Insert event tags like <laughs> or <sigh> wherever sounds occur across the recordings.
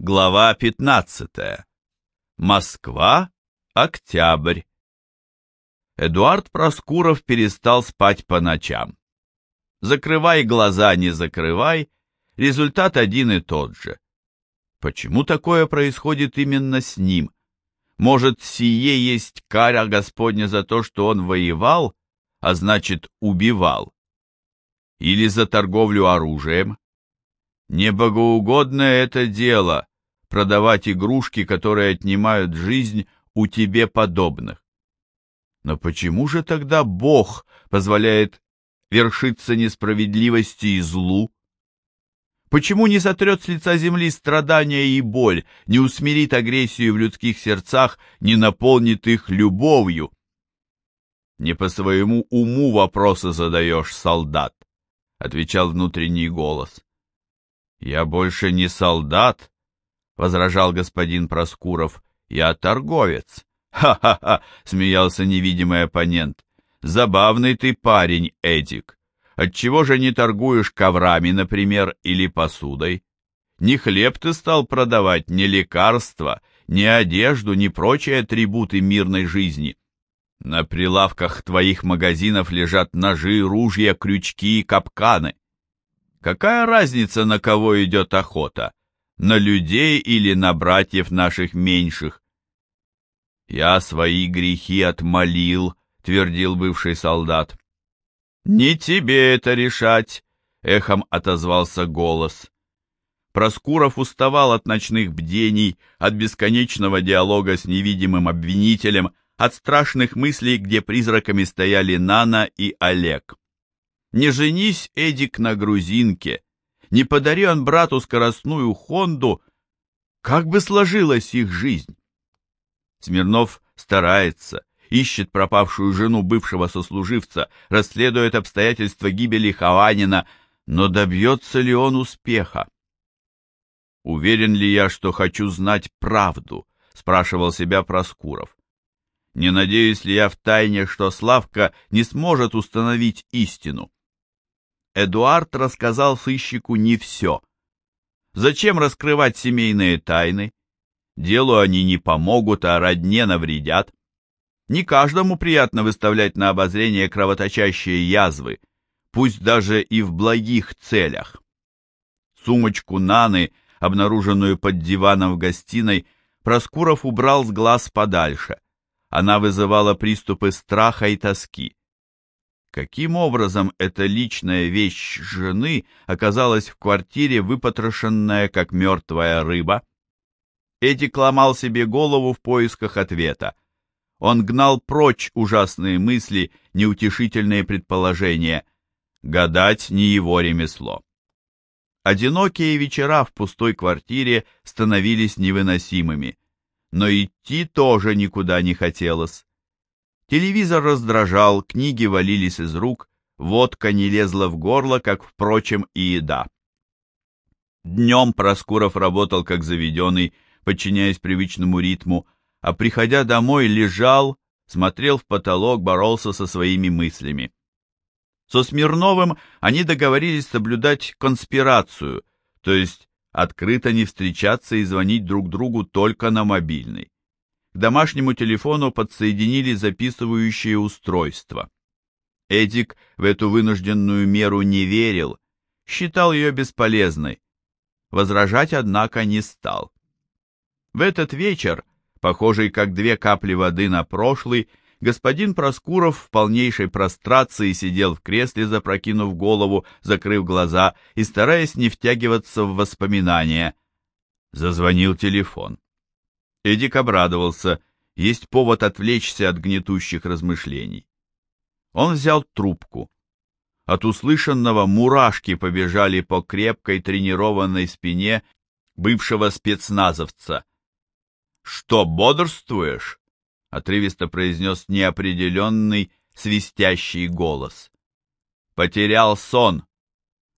Глава 15. Москва. Октябрь. Эдуард Проскуров перестал спать по ночам. Закрывай глаза, не закрывай, результат один и тот же. Почему такое происходит именно с ним? Может, сие есть кара Господня за то, что он воевал, а значит, убивал? Или за торговлю оружием? Небогоугодное это дело — продавать игрушки, которые отнимают жизнь у тебе подобных. Но почему же тогда Бог позволяет вершиться несправедливости и злу? Почему не сотрет с лица земли страдания и боль, не усмирит агрессию в людских сердцах, не наполнит их любовью? Не по своему уму вопросы задаешь, солдат, — отвечал внутренний голос. «Я больше не солдат», — возражал господин Проскуров, — «я торговец». <laughs> «Ха-ха-ха!» — смеялся невидимый оппонент. «Забавный ты парень, Эдик. Отчего же не торгуешь коврами, например, или посудой? Не хлеб ты стал продавать, не лекарства, не одежду, не прочие атрибуты мирной жизни. На прилавках твоих магазинов лежат ножи, ружья, крючки и капканы. Какая разница, на кого идет охота? На людей или на братьев наших меньших? Я свои грехи отмолил, твердил бывший солдат. Не тебе это решать, эхом отозвался голос. Проскуров уставал от ночных бдений, от бесконечного диалога с невидимым обвинителем, от страшных мыслей, где призраками стояли Нана и Олег. Не женись, Эдик, на грузинке, не подари он брату скоростную Хонду, как бы сложилась их жизнь? Смирнов старается, ищет пропавшую жену бывшего сослуживца, расследует обстоятельства гибели Хованина, но добьется ли он успеха? «Уверен ли я, что хочу знать правду?» — спрашивал себя Проскуров. «Не надеюсь ли я в тайне, что Славка не сможет установить истину?» Эдуард рассказал сыщику не все. Зачем раскрывать семейные тайны? Делу они не помогут, а родне навредят. Не каждому приятно выставлять на обозрение кровоточащие язвы, пусть даже и в благих целях. Сумочку Наны, обнаруженную под диваном в гостиной, Проскуров убрал с глаз подальше. Она вызывала приступы страха и тоски. Каким образом эта личная вещь жены оказалась в квартире, выпотрошенная, как мертвая рыба? Эдик ломал себе голову в поисках ответа. Он гнал прочь ужасные мысли, неутешительные предположения. Гадать не его ремесло. Одинокие вечера в пустой квартире становились невыносимыми. Но идти тоже никуда не хотелось. Телевизор раздражал, книги валились из рук, водка не лезла в горло, как, впрочем, и еда. Днем Проскуров работал как заведенный, подчиняясь привычному ритму, а приходя домой лежал, смотрел в потолок, боролся со своими мыслями. Со Смирновым они договорились соблюдать конспирацию, то есть открыто не встречаться и звонить друг другу только на мобильный. Домашнему телефону подсоединили записывающее устройство. Эдик в эту вынужденную меру не верил, считал ее бесполезной. Возражать, однако, не стал. В этот вечер, похожий как две капли воды на прошлый, господин Проскуров в полнейшей прострации сидел в кресле, запрокинув голову, закрыв глаза и стараясь не втягиваться в воспоминания. Зазвонил телефон. Эдик обрадовался, есть повод отвлечься от гнетущих размышлений. Он взял трубку. От услышанного мурашки побежали по крепкой тренированной спине бывшего спецназовца. «Что, бодрствуешь?» — отрывисто произнес неопределенный свистящий голос. «Потерял сон.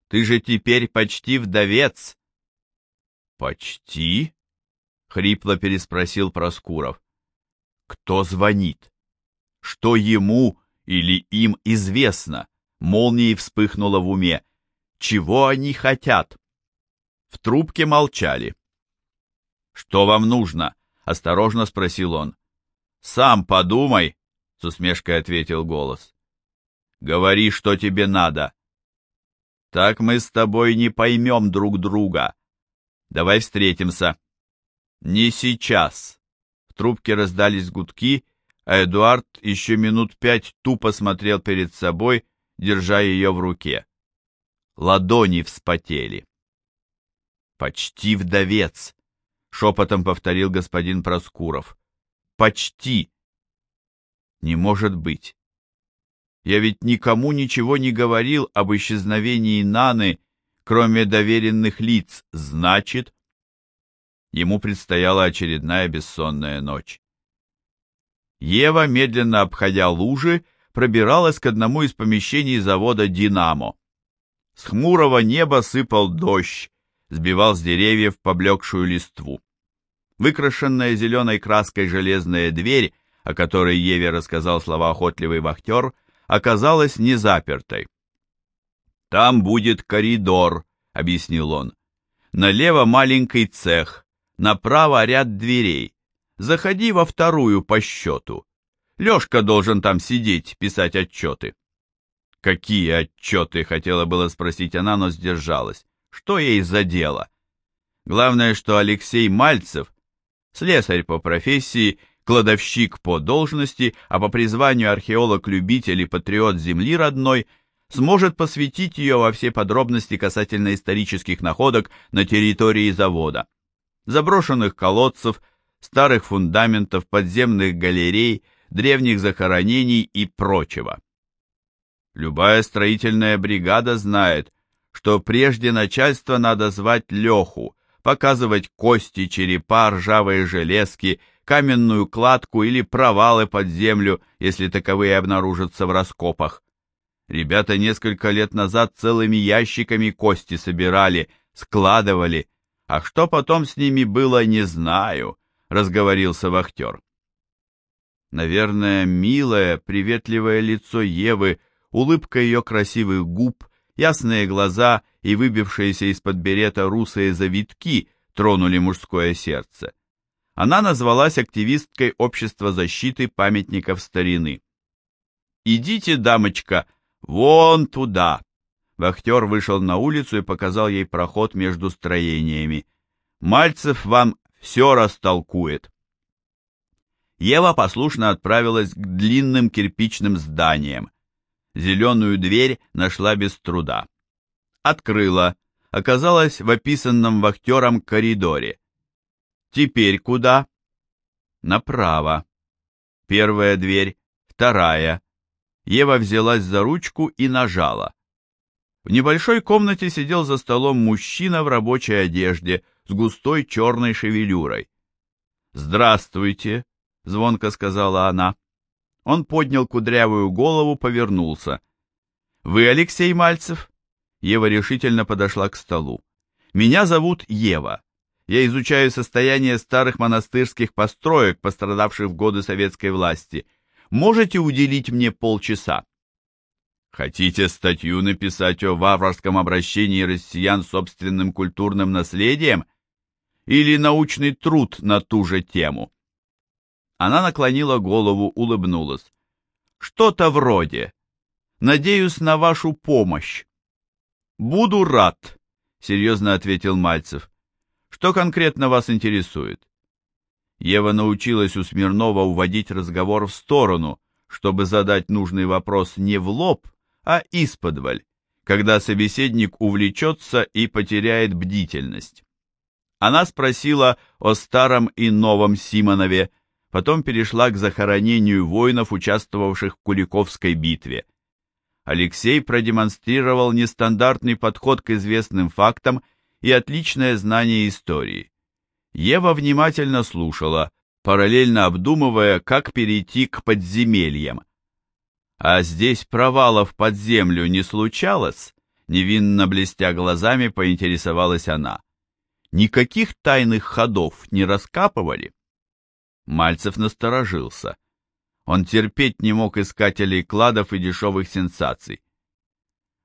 Ты же теперь почти вдовец». «Почти?» — хрипло переспросил Проскуров. «Кто звонит? Что ему или им известно?» Молнией вспыхнуло в уме. «Чего они хотят?» В трубке молчали. «Что вам нужно?» — осторожно спросил он. «Сам подумай», — с усмешкой ответил голос. «Говори, что тебе надо». «Так мы с тобой не поймем друг друга. Давай встретимся». «Не сейчас». В трубке раздались гудки, а Эдуард еще минут пять тупо смотрел перед собой, держа ее в руке. Ладони вспотели. «Почти вдовец», — шепотом повторил господин Проскуров. «Почти». «Не может быть. Я ведь никому ничего не говорил об исчезновении Наны, кроме доверенных лиц. Значит...» Ему предстояла очередная бессонная ночь. Ева, медленно обходя лужи, пробиралась к одному из помещений завода «Динамо». С хмурого неба сыпал дождь, сбивал с деревьев поблекшую листву. Выкрашенная зеленой краской железная дверь, о которой Еве рассказал словоохотливый вахтер, оказалась не запертой. «Там будет коридор», — объяснил он. «Налево маленький цех, направо ряд дверей. Заходи во вторую по счету. Лешка должен там сидеть, писать отчеты». «Какие отчеты?» — хотела было спросить она, но сдержалась. «Что ей за дело?» Главное, что Алексей Мальцев, слесарь по профессии, кладовщик по должности, а по призванию археолог-любитель и патриот земли родной, сможет посвятить ее во все подробности касательно исторических находок на территории завода. Заброшенных колодцев, старых фундаментов, подземных галерей, древних захоронений и прочего. Любая строительная бригада знает, что прежде начальства надо звать Леху, показывать кости, черепа, ржавые железки, каменную кладку или провалы под землю, если таковые обнаружатся в раскопах. Ребята несколько лет назад целыми ящиками кости собирали, складывали, а что потом с ними было, не знаю, разговорился вахтер. Наверное, милое, приветливое лицо Евы улыбка ее красивых губ, ясные глаза и выбившиеся из-под берета русые завитки тронули мужское сердце. Она назвалась активисткой Общества защиты памятников старины. «Идите, дамочка, вон туда!» Вахтер вышел на улицу и показал ей проход между строениями. «Мальцев вам все растолкует». Ева послушно отправилась к длинным кирпичным зданиям. Зеленую дверь нашла без труда. Открыла. Оказалась в описанном вахтером коридоре. Теперь куда? Направо. Первая дверь, вторая. Ева взялась за ручку и нажала. В небольшой комнате сидел за столом мужчина в рабочей одежде с густой черной шевелюрой. «Здравствуйте», — звонко сказала она. Он поднял кудрявую голову, повернулся. «Вы Алексей Мальцев?» Ева решительно подошла к столу. «Меня зовут Ева. Я изучаю состояние старых монастырских построек, пострадавших в годы советской власти. Можете уделить мне полчаса?» «Хотите статью написать о варварском обращении россиян собственным культурным наследием? Или научный труд на ту же тему?» Она наклонила голову, улыбнулась. «Что-то вроде. Надеюсь на вашу помощь». «Буду рад», — серьезно ответил Мальцев. «Что конкретно вас интересует?» Ева научилась у Смирнова уводить разговор в сторону, чтобы задать нужный вопрос не в лоб, а исподволь, когда собеседник увлечется и потеряет бдительность. Она спросила о старом и новом Симонове, потом перешла к захоронению воинов, участвовавших в Куликовской битве. Алексей продемонстрировал нестандартный подход к известным фактам и отличное знание истории. Ева внимательно слушала, параллельно обдумывая, как перейти к подземельям. «А здесь провалов под землю не случалось?» Невинно блестя глазами, поинтересовалась она. «Никаких тайных ходов не раскапывали?» Мальцев насторожился. Он терпеть не мог искателей кладов и дешевых сенсаций.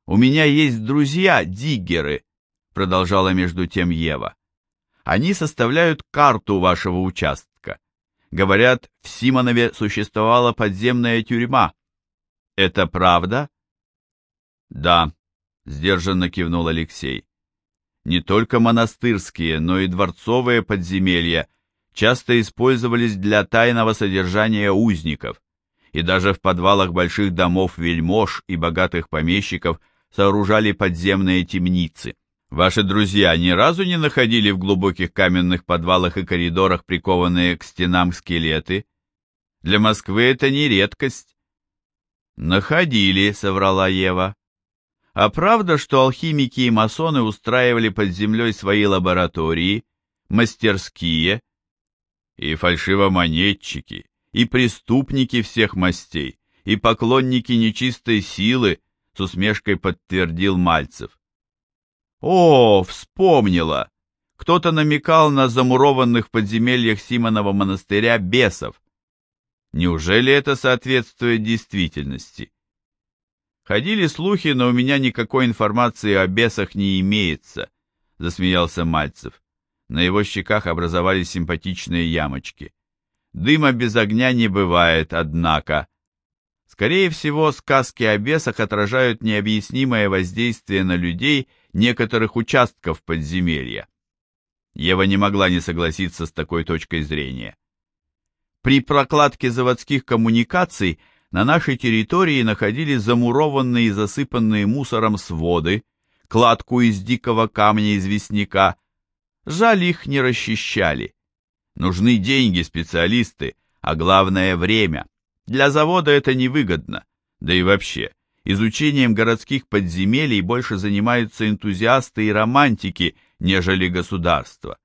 «У меня есть друзья, диггеры», — продолжала между тем Ева. Они составляют карту вашего участка. Говорят, в Симонове существовала подземная тюрьма. Это правда? Да, сдержанно кивнул Алексей. Не только монастырские, но и дворцовые подземелья часто использовались для тайного содержания узников, и даже в подвалах больших домов вельмож и богатых помещиков сооружали подземные темницы. Ваши друзья ни разу не находили в глубоких каменных подвалах и коридорах прикованные к стенам скелеты? Для Москвы это не редкость. Находили, соврала Ева. А правда, что алхимики и масоны устраивали под землей свои лаборатории, мастерские и фальшивомонетчики, и преступники всех мастей, и поклонники нечистой силы, с усмешкой подтвердил Мальцев. О, вспомнила! Кто-то намекал на замурованных в подземельях Симонова монастыря бесов. Неужели это соответствует действительности? Ходили слухи, но у меня никакой информации о бесах не имеется, засмеялся Мальцев. На его щеках образовались симпатичные ямочки. Дыма без огня не бывает, однако. Скорее всего, сказки о бесах отражают необъяснимое воздействие на людей некоторых участков подземелья. Ева не могла не согласиться с такой точкой зрения. При прокладке заводских коммуникаций на нашей территории находили замурованные и засыпанные мусором своды, кладку из дикого камня известняка. Жаль, их не расчищали. Нужны деньги, специалисты, а главное время. Для завода это невыгодно. Да и вообще, изучением городских подземелий больше занимаются энтузиасты и романтики, нежели государство.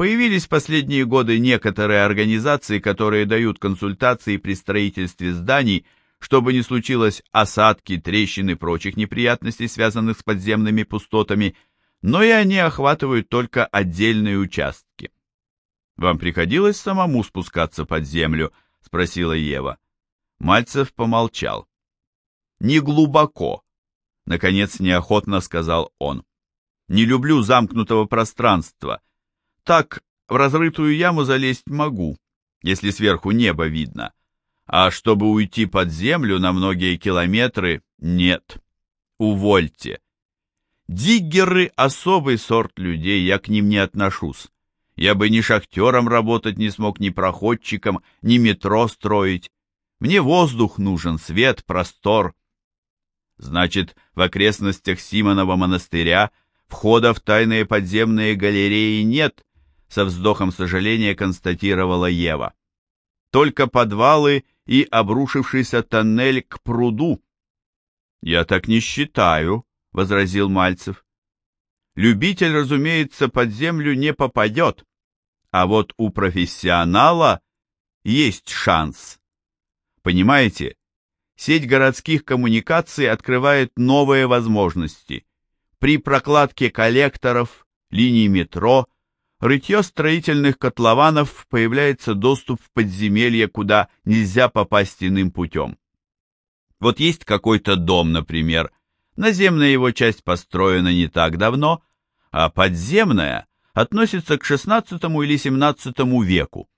Появились в последние годы некоторые организации, которые дают консультации при строительстве зданий, чтобы не случилось осадки, трещин и прочих неприятностей, связанных с подземными пустотами, но и они охватывают только отдельные участки. «Вам приходилось самому спускаться под землю?» — спросила Ева. Мальцев помолчал. «Не глубоко», — наконец неохотно сказал он. «Не люблю замкнутого пространства» Так, в разрытую яму залезть могу, если сверху небо видно. А чтобы уйти под землю на многие километры, нет. Увольте. Диггеры — особый сорт людей, я к ним не отношусь. Я бы ни шахтером работать не смог, ни проходчиком, ни метро строить. Мне воздух нужен, свет, простор. Значит, в окрестностях Симонова монастыря входа в тайные подземные галереи нет, со вздохом сожаления констатировала Ева. Только подвалы и обрушившийся тоннель к пруду. Я так не считаю, возразил Мальцев. Любитель, разумеется, под землю не попадет, а вот у профессионала есть шанс. Понимаете, сеть городских коммуникаций открывает новые возможности. При прокладке коллекторов, линий метро, рытье строительных котлованов появляется доступ в подземелье, куда нельзя попасть иным путем. Вот есть какой-то дом, например, наземная его часть построена не так давно, а подземная относится к XVI или XVII веку.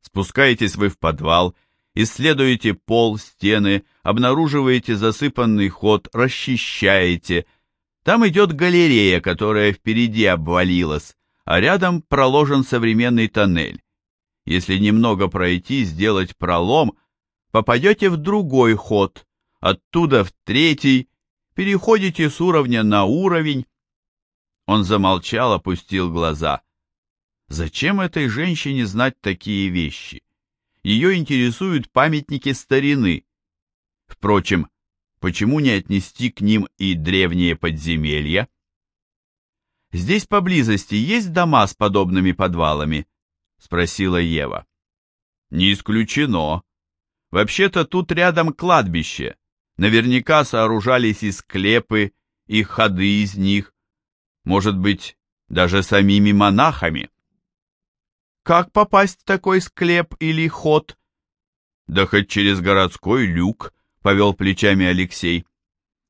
Спускаетесь вы в подвал, исследуете пол, стены, обнаруживаете засыпанный ход, расчищаете. Там идет галерея, которая впереди обвалилась, а рядом проложен современный тоннель. Если немного пройти, сделать пролом, попадете в другой ход, оттуда в третий, переходите с уровня на уровень. Он замолчал, опустил глаза. Зачем этой женщине знать такие вещи? Ее интересуют памятники старины. Впрочем, почему не отнести к ним и древние подземелья? Здесь поблизости есть дома с подобными подвалами? Спросила Ева. Не исключено. Вообще-то тут рядом кладбище. Наверняка сооружались и склепы, и ходы из них. Может быть, даже самими монахами. Как попасть в такой склеп или ход? Да хоть через городской люк, повел плечами Алексей.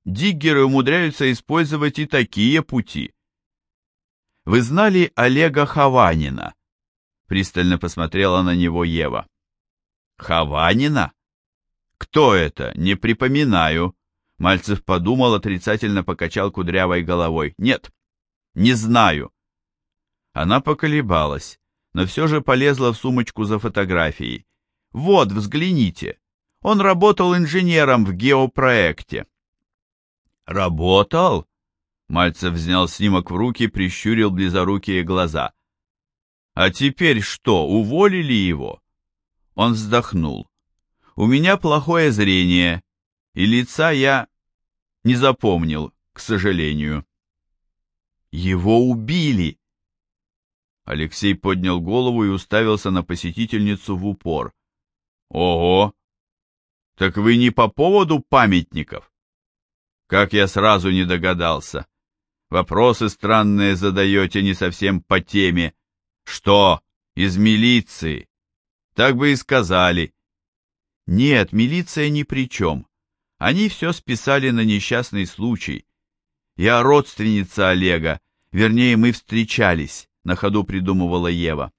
Диггеры умудряются использовать и такие пути. Вы знали Олега Хованина? Пристально посмотрела на него Ева. Хованина? Кто это? Не припоминаю. Мальцев подумал, отрицательно покачал кудрявой головой. Нет, не знаю. Она поколебалась, но все же полезла в сумочку за фотографией. Вот, взгляните. Он работал инженером в геопроекте. Работал? Мальцев взял снимок в руки, прищурил близорукие глаза. А теперь что, уволили его? Он вздохнул. У меня плохое зрение, и лица я не запомнил, к сожалению. Его убили. Алексей поднял голову и уставился на посетительницу в упор. Ого! Так вы не по поводу памятников? Как я сразу не догадался. Вопросы странные задаете не совсем по теме. Что, из милиции? Так бы и сказали. Нет, милиция ни при чем. Они все списали на несчастный случай. Я родственница Олега, вернее, мы встречались, на ходу придумывала Ева.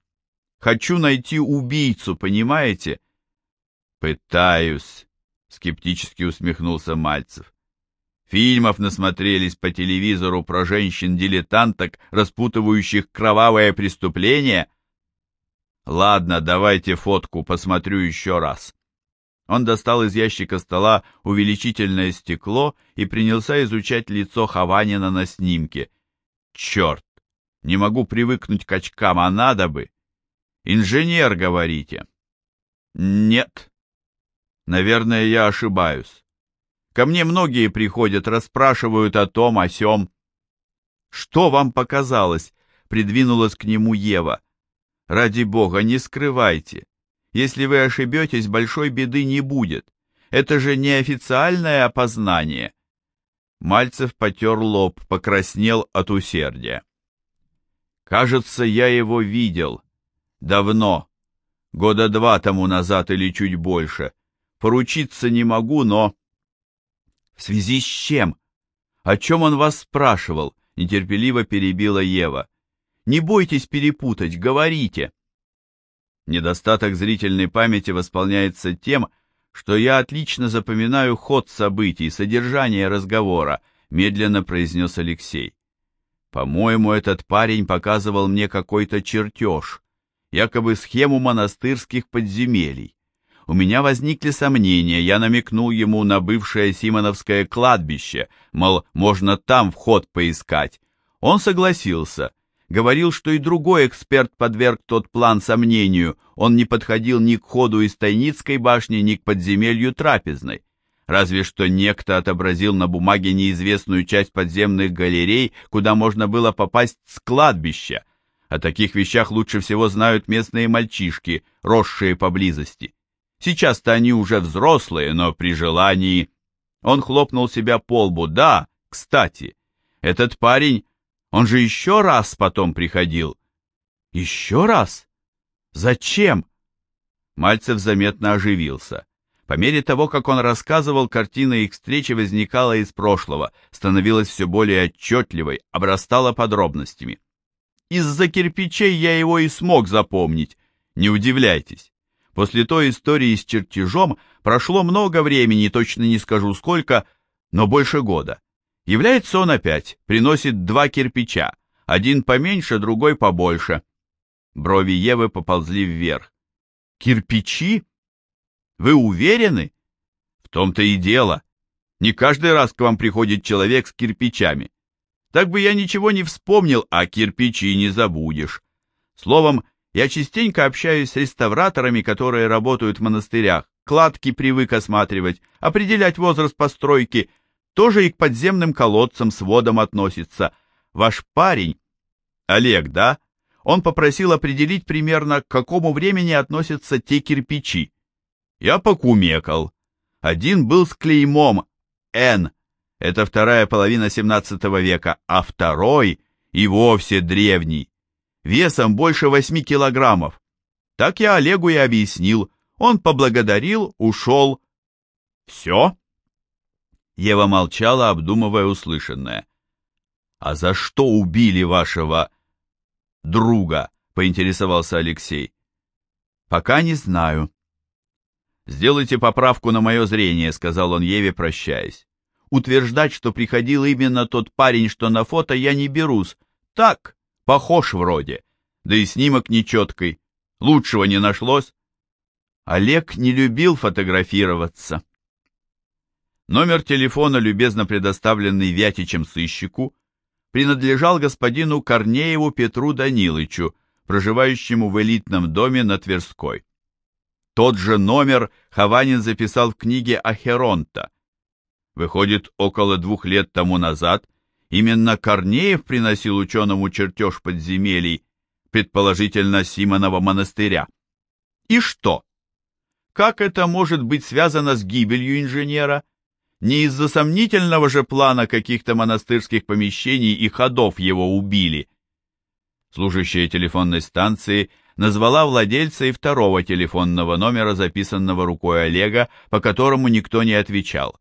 Хочу найти убийцу, понимаете? Пытаюсь, скептически усмехнулся Мальцев. Фильмов насмотрелись по телевизору про женщин-дилетанток, распутывающих кровавое преступление. Ладно, давайте фотку, посмотрю еще раз. Он достал из ящика стола увеличительное стекло и принялся изучать лицо Хованина на снимке. Черт, не могу привыкнуть к очкам, а надо бы. Инженер, говорите? Нет. Наверное, я ошибаюсь. Ко мне многие приходят, расспрашивают о том, о сём. Что вам показалось? Придвинулась к нему Ева. Ради бога, не скрывайте. Если вы ошибетесь, большой беды не будет. Это же не официальное опознание. Мальцев потер лоб, покраснел от усердия. Кажется, я его видел. Давно. Года два тому назад или чуть больше. Поручиться не могу, но... В связи с чем? О чем он вас спрашивал? Нетерпеливо перебила Ева. Не бойтесь перепутать, говорите. Недостаток зрительной памяти восполняется тем, что я отлично запоминаю ход событий, содержание разговора, медленно произнес Алексей. По-моему, этот парень показывал мне какой-то чертеж, якобы схему монастырских подземелий. У меня возникли сомнения, я намекнул ему на бывшее Симоновское кладбище, мол, можно там вход поискать. Он согласился, говорил, что и другой эксперт подверг тот план сомнению, он не подходил ни к ходу из Тайницкой башни, ни к подземелью Трапезной. Разве что некто отобразил на бумаге неизвестную часть подземных галерей, куда можно было попасть с кладбища. О таких вещах лучше всего знают местные мальчишки, росшие поблизости. Сейчас-то они уже взрослые, но при желании... Он хлопнул себя по лбу. Да, кстати, этот парень, он же еще раз потом приходил. Еще раз? Зачем? Мальцев заметно оживился. По мере того, как он рассказывал, картина их встречи возникала из прошлого, становилась все более отчетливой, обрастала подробностями. Из-за кирпичей я его и смог запомнить, не удивляйтесь. После той истории с чертежом прошло много времени, точно не скажу сколько, но больше года. Является он опять, приносит два кирпича, один поменьше, другой побольше. Брови Евы поползли вверх. Кирпичи? Вы уверены? В том-то и дело. Не каждый раз к вам приходит человек с кирпичами. Так бы я ничего не вспомнил, а кирпичи не забудешь. Словом, я частенько общаюсь с реставраторами, которые работают в монастырях, кладки привык осматривать, определять возраст постройки, тоже и к подземным колодцам с водом относится. Ваш парень, Олег, да? Он попросил определить примерно, к какому времени относятся те кирпичи. Я покумекал. Один был с клеймом «Н», это вторая половина 17 века, а второй и вовсе древний, весом больше восьми килограммов. Так я Олегу и объяснил. Он поблагодарил, ушел. Все? Ева молчала, обдумывая услышанное. А за что убили вашего друга?» — поинтересовался Алексей. «Пока не знаю». «Сделайте поправку на мое зрение», — сказал он Еве, прощаясь. «Утверждать, что приходил именно тот парень, что на фото, я не берусь. Так, похож вроде. Да и снимок нечеткий. Лучшего не нашлось». Олег не любил фотографироваться. Номер телефона, любезно предоставленный Вятичем сыщику, принадлежал господину Корнееву Петру Данилычу, проживающему в элитном доме на Тверской. Тот же номер Хованин записал в книге Ахеронта. Выходит, около двух лет тому назад именно Корнеев приносил ученому чертеж подземелий, предположительно Симонова монастыря. И что? Как это может быть связано с гибелью инженера? Не из-за сомнительного же плана каких-то монастырских помещений и ходов его убили. Служащая телефонной станции назвала владельца и второго телефонного номера, записанного рукой Олега, по которому никто не отвечал.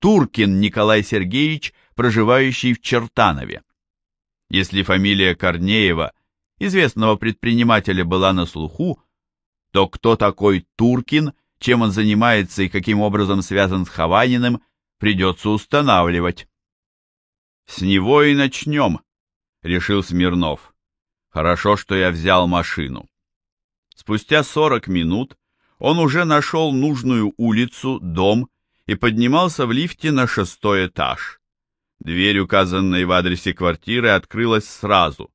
Туркин Николай Сергеевич, проживающий в Чертанове. Если фамилия Корнеева, известного предпринимателя, была на слуху, то кто такой Туркин – чем он занимается и каким образом связан с Хованиным, придется устанавливать. «С него и начнем», — решил Смирнов. «Хорошо, что я взял машину». Спустя сорок минут он уже нашел нужную улицу, дом и поднимался в лифте на шестой этаж. Дверь, указанная в адресе квартиры, открылась сразу.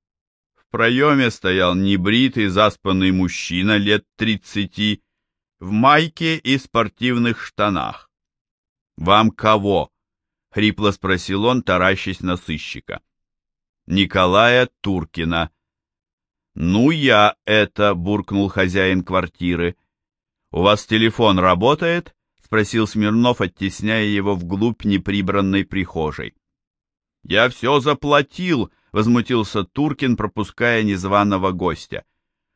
В проеме стоял небритый, заспанный мужчина лет тридцати, в майке и спортивных штанах. «Вам кого?» — хрипло спросил он, таращась на сыщика. «Николая Туркина». «Ну, я это», — буркнул хозяин квартиры. «У вас телефон работает?» — спросил Смирнов, оттесняя его вглубь неприбранной прихожей. «Я все заплатил», — возмутился Туркин, пропуская незваного гостя.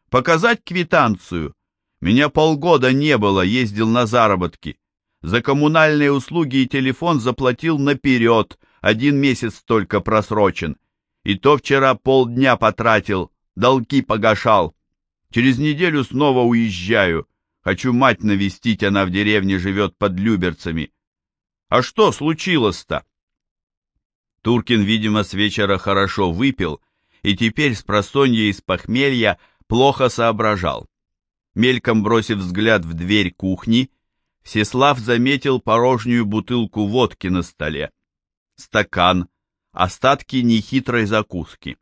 «Показать квитанцию?» Меня полгода не было, ездил на заработки. За коммунальные услуги и телефон заплатил наперед, один месяц только просрочен. И то вчера полдня потратил, долги погашал. Через неделю снова уезжаю. Хочу мать навестить, она в деревне живет под Люберцами. А что случилось-то? Туркин, видимо, с вечера хорошо выпил, и теперь с просонья из похмелья плохо соображал. Мельком бросив взгляд в дверь кухни, Всеслав заметил порожнюю бутылку водки на столе, стакан, остатки нехитрой закуски.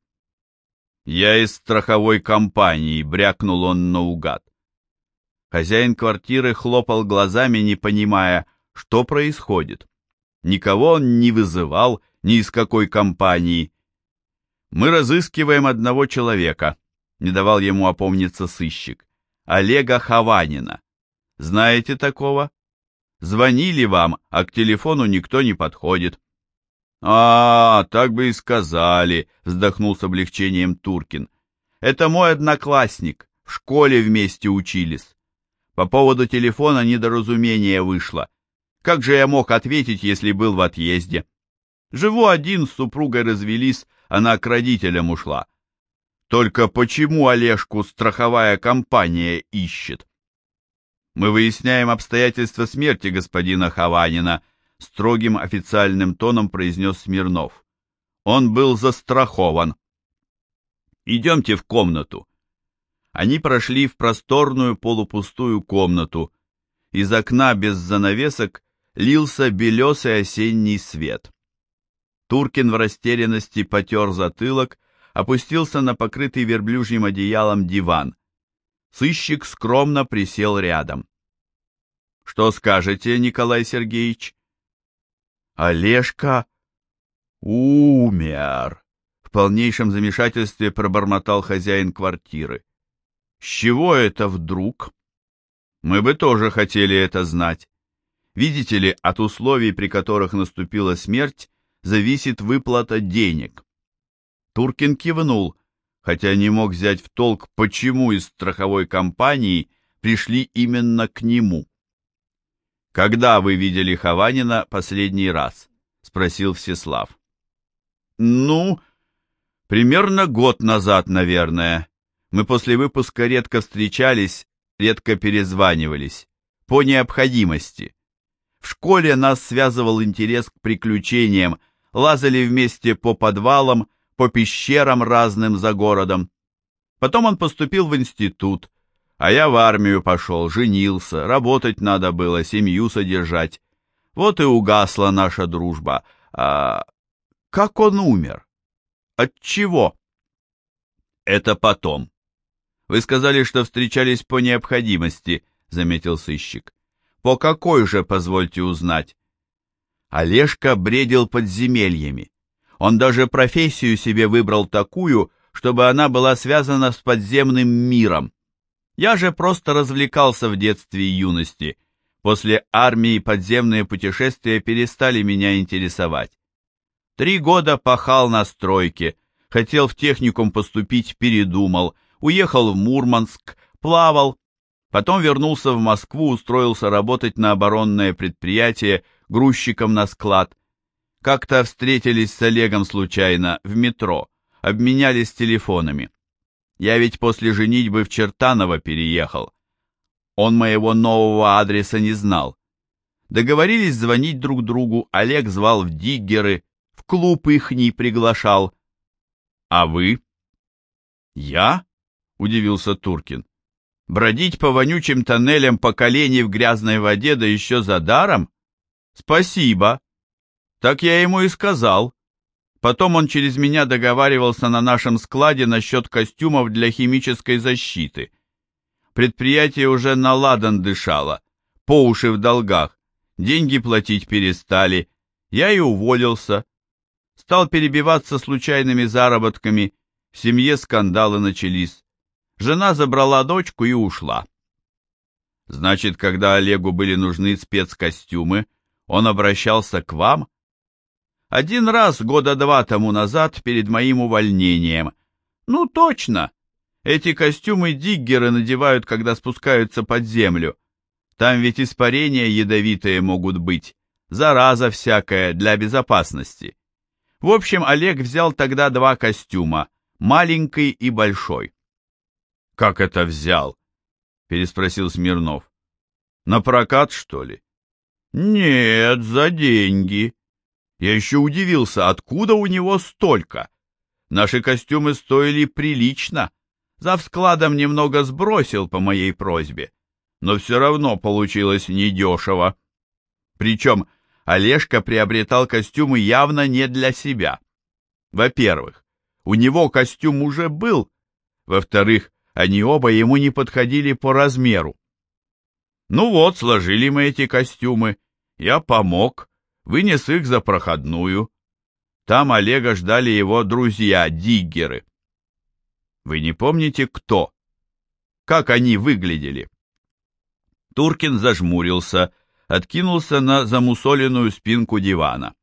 «Я из страховой компании», — брякнул он наугад. Хозяин квартиры хлопал глазами, не понимая, что происходит. Никого он не вызывал, ни из какой компании. «Мы разыскиваем одного человека», — не давал ему опомниться сыщик. Олега Хованина. Знаете такого? Звонили вам, а к телефону никто не подходит. А, так бы и сказали, вздохнул с облегчением Туркин. Это мой одноклассник, в школе вместе учились. По поводу телефона недоразумение вышло. Как же я мог ответить, если был в отъезде? Живу один, с супругой развелись, она к родителям ушла. Только почему Олежку страховая компания ищет? Мы выясняем обстоятельства смерти господина Хованина, строгим официальным тоном произнес Смирнов. Он был застрахован. Идемте в комнату. Они прошли в просторную полупустую комнату. Из окна без занавесок лился белесый осенний свет. Туркин в растерянности потер затылок опустился на покрытый верблюжьим одеялом диван. Сыщик скромно присел рядом. «Что скажете, Николай Сергеевич?» «Олежка умер!» В полнейшем замешательстве пробормотал хозяин квартиры. «С чего это вдруг?» «Мы бы тоже хотели это знать. Видите ли, от условий, при которых наступила смерть, зависит выплата денег. Туркин кивнул, хотя не мог взять в толк, почему из страховой компании пришли именно к нему. «Когда вы видели Хованина последний раз?» — спросил Всеслав. «Ну, Примерно год назад, наверное. Мы после выпуска редко встречались, редко перезванивались. По необходимости. В школе нас связывал интерес к приключениям, лазали вместе по подвалам, по пещерам разным за городом. Потом он поступил в институт, а я в армию пошел, женился, работать надо было, семью содержать. Вот и угасла наша дружба. А как он умер? От чего? Это потом. Вы сказали, что встречались по необходимости, заметил сыщик. По какой же, позвольте узнать? Олежка бредил подземельями. Он даже профессию себе выбрал такую, чтобы она была связана с подземным миром. Я же просто развлекался в детстве и юности. После армии подземные путешествия перестали меня интересовать. Три года пахал на стройке, хотел в техникум поступить, передумал, уехал в Мурманск, плавал, потом вернулся в Москву, устроился работать на оборонное предприятие грузчиком на склад. Как-то встретились с Олегом случайно в метро, обменялись телефонами. Я ведь после женитьбы в Чертаново переехал. Он моего нового адреса не знал. Договорились звонить друг другу, Олег звал в диггеры, в клуб их не приглашал. А вы? Я? Удивился Туркин. Бродить по вонючим тоннелям по колени в грязной воде, да еще за даром? Спасибо. Так я ему и сказал. Потом он через меня договаривался на нашем складе насчет костюмов для химической защиты. Предприятие уже наладан дышало, по уши в долгах, деньги платить перестали, я и уволился. Стал перебиваться случайными заработками, в семье скандалы начались. Жена забрала дочку и ушла. Значит, когда Олегу были нужны спецкостюмы, он обращался к вам? Один раз, года два тому назад, перед моим увольнением. Ну, точно. Эти костюмы диггеры надевают, когда спускаются под землю. Там ведь испарения ядовитые могут быть, зараза всякая для безопасности. В общем, Олег взял тогда два костюма, маленький и большой. «Как это взял?» — переспросил Смирнов. «На прокат, что ли?» «Нет, за деньги», я еще удивился, откуда у него столько. Наши костюмы стоили прилично. За складом немного сбросил по моей просьбе, но все равно получилось недешево. Причем Олежка приобретал костюмы явно не для себя. Во-первых, у него костюм уже был. Во-вторых, они оба ему не подходили по размеру. Ну вот, сложили мы эти костюмы. Я помог, вынес их за проходную. Там Олега ждали его друзья, диггеры. Вы не помните, кто? Как они выглядели? Туркин зажмурился, откинулся на замусоленную спинку дивана.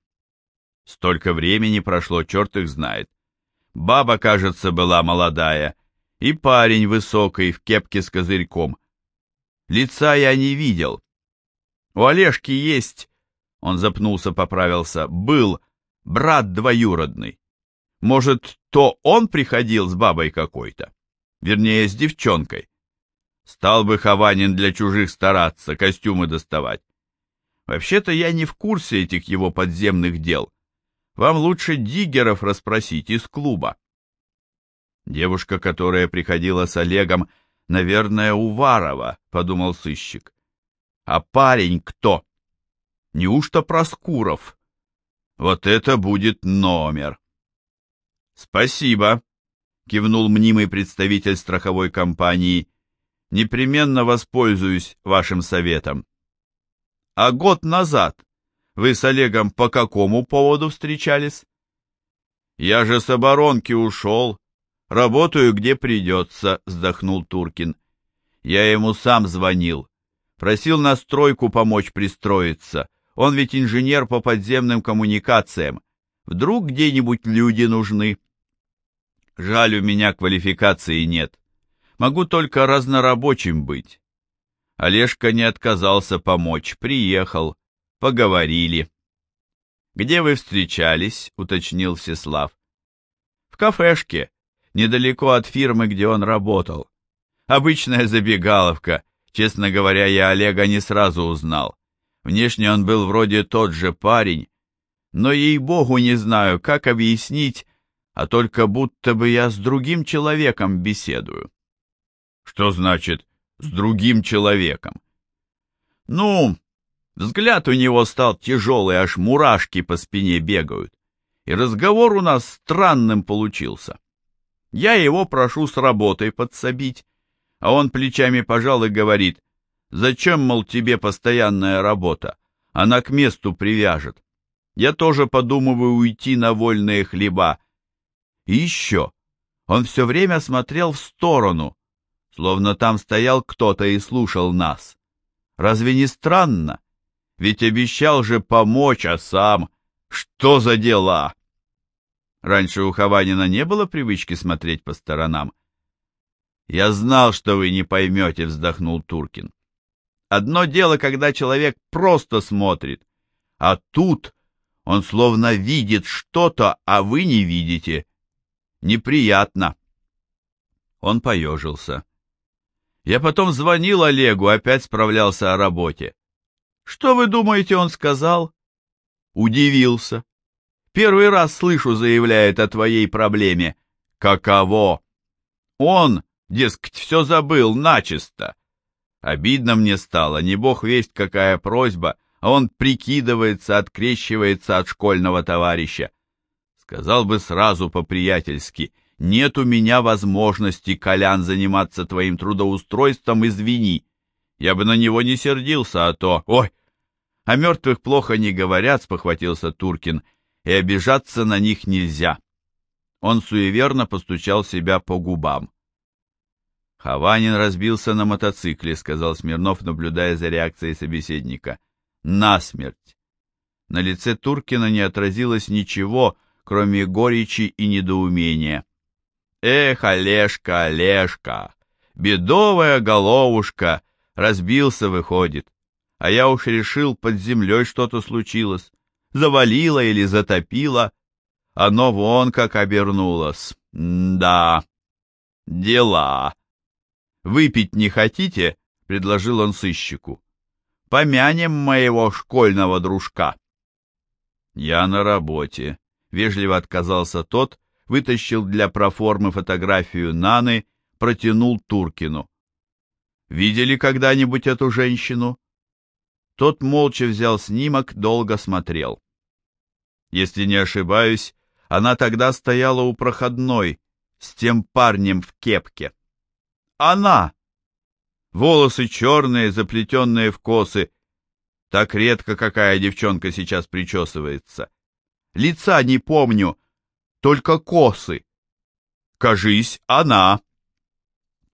Столько времени прошло, черт их знает. Баба, кажется, была молодая, и парень высокий, в кепке с козырьком. Лица я не видел. У Олежки есть он запнулся, поправился. Был брат двоюродный. Может, то он приходил с бабой какой-то? Вернее, с девчонкой. Стал бы Хованин для чужих стараться, костюмы доставать. Вообще-то я не в курсе этих его подземных дел. Вам лучше диггеров расспросить из клуба. Девушка, которая приходила с Олегом, наверное, Уварова, подумал сыщик. А парень кто? Неужто Проскуров? Вот это будет номер. Спасибо, кивнул мнимый представитель страховой компании. Непременно воспользуюсь вашим советом. А год назад вы с Олегом по какому поводу встречались? Я же с оборонки ушел. Работаю, где придется, вздохнул Туркин. Я ему сам звонил. Просил на стройку помочь пристроиться. Он ведь инженер по подземным коммуникациям. Вдруг где-нибудь люди нужны? Жаль, у меня квалификации нет. Могу только разнорабочим быть. Олежка не отказался помочь, приехал, поговорили. «Где вы встречались?» — уточнил Сеслав. «В кафешке, недалеко от фирмы, где он работал. Обычная забегаловка. Честно говоря, я Олега не сразу узнал. Внешне он был вроде тот же парень, но, ей-богу, не знаю, как объяснить, а только будто бы я с другим человеком беседую. Что значит «с другим человеком»? Ну, взгляд у него стал тяжелый, аж мурашки по спине бегают. И разговор у нас странным получился. Я его прошу с работой подсобить, а он плечами пожал и говорит, «Зачем, мол, тебе постоянная работа? Она к месту привяжет. Я тоже подумываю уйти на вольные хлеба. И еще, он все время смотрел в сторону, словно там стоял кто-то и слушал нас. Разве не странно? Ведь обещал же помочь, а сам... Что за дела? Раньше у Хованина не было привычки смотреть по сторонам. «Я знал, что вы не поймете», — вздохнул Туркин. «Одно дело, когда человек просто смотрит, а тут он словно видит что-то, а вы не видите. Неприятно». Он поежился. Я потом звонил Олегу, опять справлялся о работе. Что вы думаете, он сказал? Удивился. Первый раз слышу, заявляет о твоей проблеме. Каково? Он, дескать, все забыл начисто. Обидно мне стало, не бог весть какая просьба, а он прикидывается, открещивается от школьного товарища. Сказал бы сразу по-приятельски, нет у меня возможности, Колян, заниматься твоим трудоустройством, извини. Я бы на него не сердился, а то... Ой! О мертвых плохо не говорят, спохватился Туркин, и обижаться на них нельзя. Он суеверно постучал себя по губам. Хованин разбился на мотоцикле, сказал Смирнов, наблюдая за реакцией собеседника. Насмерть. На лице Туркина не отразилось ничего, кроме горечи и недоумения. Эх, Олежка, Олежка, бедовая головушка, разбился, выходит. А я уж решил, под землей что-то случилось. Завалило или затопило. Оно вон как обернулось. М да, дела. Выпить не хотите? — предложил он сыщику. Помянем моего школьного дружка. Я на работе. Вежливо отказался тот, вытащил для проформы фотографию Наны, протянул Туркину. «Видели когда-нибудь эту женщину?» Тот молча взял снимок, долго смотрел. Если не ошибаюсь, она тогда стояла у проходной с тем парнем в кепке. Она! Волосы черные, заплетенные в косы. Так редко какая девчонка сейчас причесывается. Лица не помню, только косы. Кажись, она.